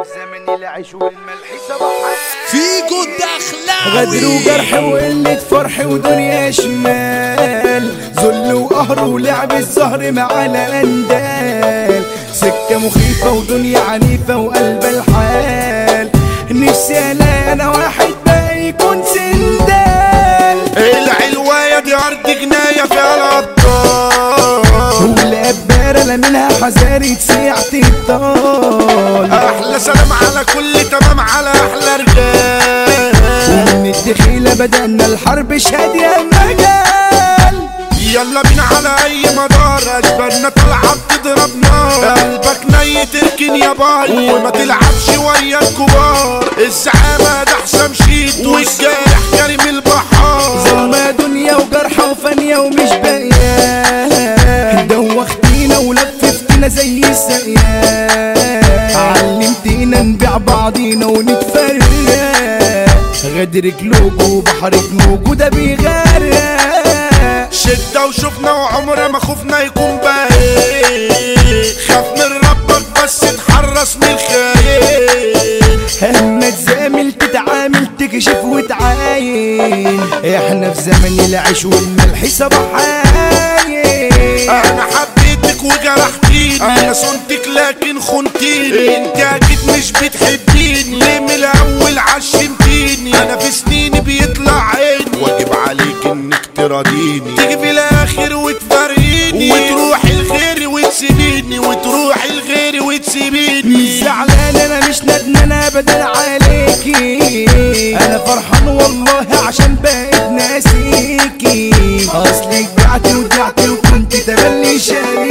إحنا في زمن العيش والملح صباح فيكو غدر الدخلاوي وجرح وقلة فرح ودنيا شمال. ذل وقهر ولعب الزهر مع الأندال. سكة مخيفة ودنيا عنيفة وقلب الحال. نفسي ألاقي أنا واحد بقى يكون سندال. العلواية دي أرض جناية فيها الأبطال. والقبارة لا منها حذاري تسيع تطال أحلى سلام على كل تمام على أحلى رجال. ومن الدخيلة بدأنا الحرب شادية المجال. يلا بينا على أي مدار أشبالنا طالعة بتضرب نار قلبك ني تركن يا باي وما تلعبش ويا الكبار. الزعامة ده حسام شيت والجارح كريم البحار. زلمة دنيا وجرحة وفانية ومش باقية. دوختينا ولففتنا زي السقيا علمتينا نبيع بعضينا ونتفرق غدرك لوجو بحرك موجودة بيغرق شدة وشفنا وعمر ما خفنا يكون باقي خاف من ربك بس اتحرس من الخير. اما تزامل تتعامل تكشف وتعاين. إحنا في زمن العيش والملح صباحاين أنا حبيتك وجرحتيني أنا صنتك لكن خنتيني. أنت أكيد مش بتحبيني. ليه من الأول عشمتيني؟ أنا في سنيني بيطلع عيني. واجب عليك إنك تراضيني. تيجي في الآخر وتفارقيني. وتروحي لغيري وتسيبيني. وتروحي لغيري وتسيبيني. مش زعلان أنا مش ندمان ابدا عليكي. أنا فرحان والله عشان بقيت ناسيكي. اصلك بعتي ودعتي وكنت تملي شريكي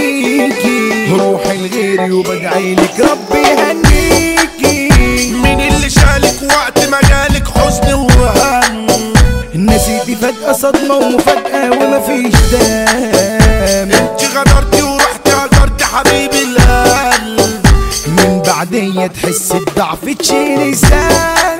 لغيري وبدعي لك ربي يهنيكي مين اللي شالك وقت ما جالك حزن وهم. نسيتي فجأة صدمة ومفاجأة ومفيش دم. انت غدرتي ورحتي هجرتي حبيبي القلب. من بعدية تحس بضعف تشيل الزمن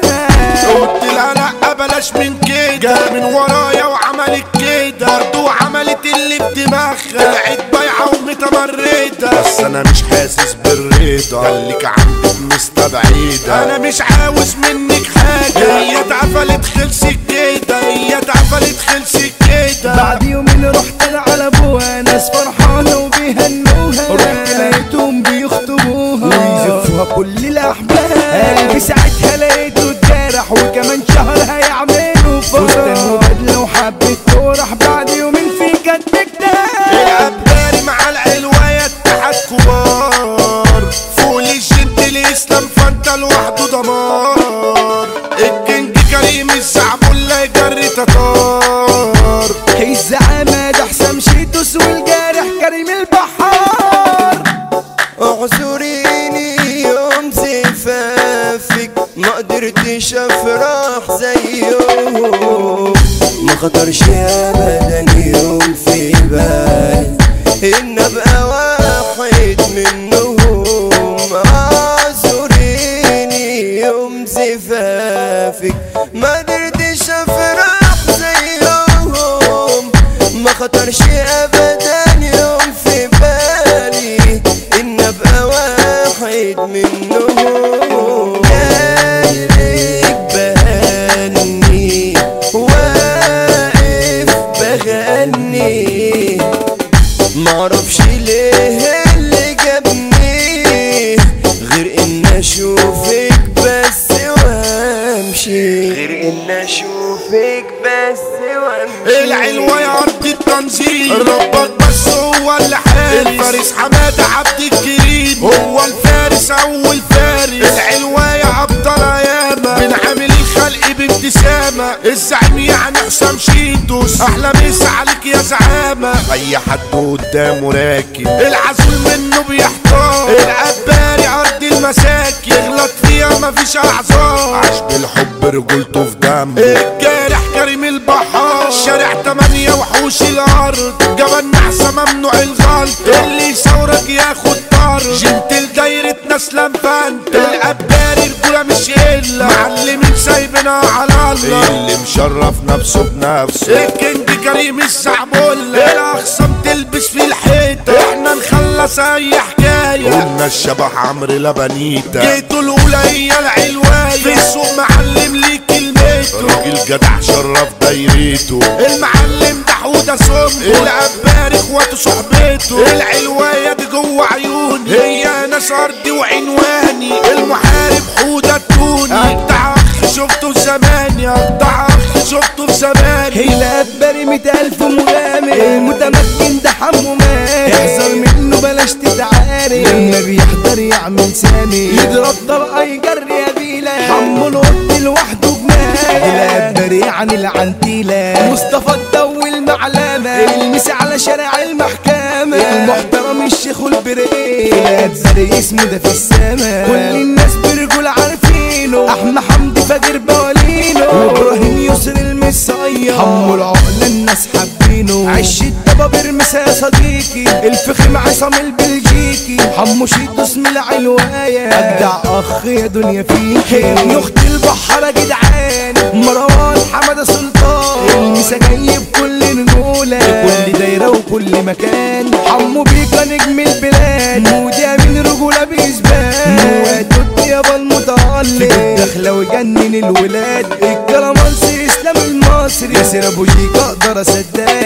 قلت لها لا بلاش من كده من ورايا وعملت كده. برضه وعملت اللي بدماغها طلعت بايعه ومتمرده بس أنا مش حاسس بالرضا خليك عندك مستبعدة. أنا مش عاوز منك حاجة. هي اتقفلت خلصت كده هي اتقفلت خلصت كده بعد يومين رحت أنا على أبوها. ناس فرحانة وبيهنوها. رحت لقيتهم بيخطبوها. ويزفوها كل الاحباب قلبي ساعتها لقيته اتجرح. وكمان شهر هيعملوا فستان وبدله وحبه تورح لوحده دمار الجنج كريم الزعبولة يجري تتار الزعامه ده حسام شيتوس والجارح كريم البحار. اعذريني يوم زفافك ما قدرتش افرح زيهم ما خطرش ابدا يوم في بالي ان ابقى واحد قدرتش افرح زيهم ما خطرش أبدا. اشوفك بس العلوة يا ارض التنظيم ربك بس هو اللي حارس الفارس حمادة عبد الكريم. هو الفارس اول فارس العلوة يا ابطال ياما بنعمل الخلق بابتسامة. الزعيم يعني حسام شيتوس أحلى مسا عليك يا زعامة. أي حد قدامه راكب. العزول منه بيحتار. العباري ارض المساكن. يغلط فيها مفيش أعذار. عاش بالحب رجولته في دم الجارح البحار شارع تمانية وحوش الأرض جبل نحسة ممنوع الغلط اللي يثورك ياخد طرد جنتل دايرة ناس لمفانت العباري رجولة مش إلا. معلمين سايبنا على الله. اللي مشرف نفسه بنفسه. الكينج كريم الزعبولة الاخصام تلبس في الحيطة. إحنا نخلص اي حكاية قلنا الشبح عمرو لبنيتا جيتوا الأولى هي العلواية في السوق معلم ليك كلمته راجل جدع شرف دايرته. المعلم ده حوده سم العبار اخواته صحبته. العلواية دي جوه عيوني. هي ناس أرضي وعنواني. المحارب حوده التوني اقطع اخ شفته في زماني. اقطع اخ شفته في زماني. هيلا بري مئة ألف مغامر المتمكن ده حمو مات احذر منه بلاش تتعارك لما بيحضر يعمل سامي. يضرب طلقة يجري عن العنتيلة. مصطفى الدول معلمة المسي على شارع المحكمة. المحترم الشيخ والبريء هيلا بري اسمه ده في السما كل الناس برجول عارفينه أحمد حمدي فاجر بوالينه وابراهيم يسر المصير حمو العقلة الناس حابينه. عش الدبابير مسا يا صديقي الفخم عصام البلجيكي. حمو شيتو اسم العلواية. ابدع أخ يا دنيا فيكي ابن اخت البحر يا جدعان مروان حمد سلطان. المسا جاي بكل رجولة كل دايرة وكل مكان. حمو بيكا نجم البلاد. مودي من رجولة بإثبات مواد يابا المتألق داخلة وجنن الولاد. الكرامانسي اسلام المصري. ياسر أبو جيك أقدر أصدق.